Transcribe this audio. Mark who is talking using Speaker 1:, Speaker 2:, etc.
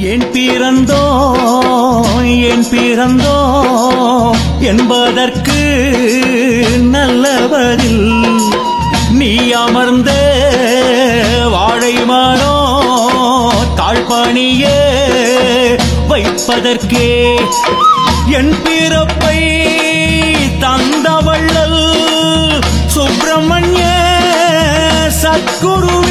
Speaker 1: ஏன் பிறந்தோ ஏன் பிறந்தோ என்பதற்கு நல்லவரில் நீ அமர்ந்த வாழை மாறோ தாழ்பாணியே வைப்பதற்கே. என் பிறப்பை தந்தவள்ளல் சுப்பிரமணிய சத்குரு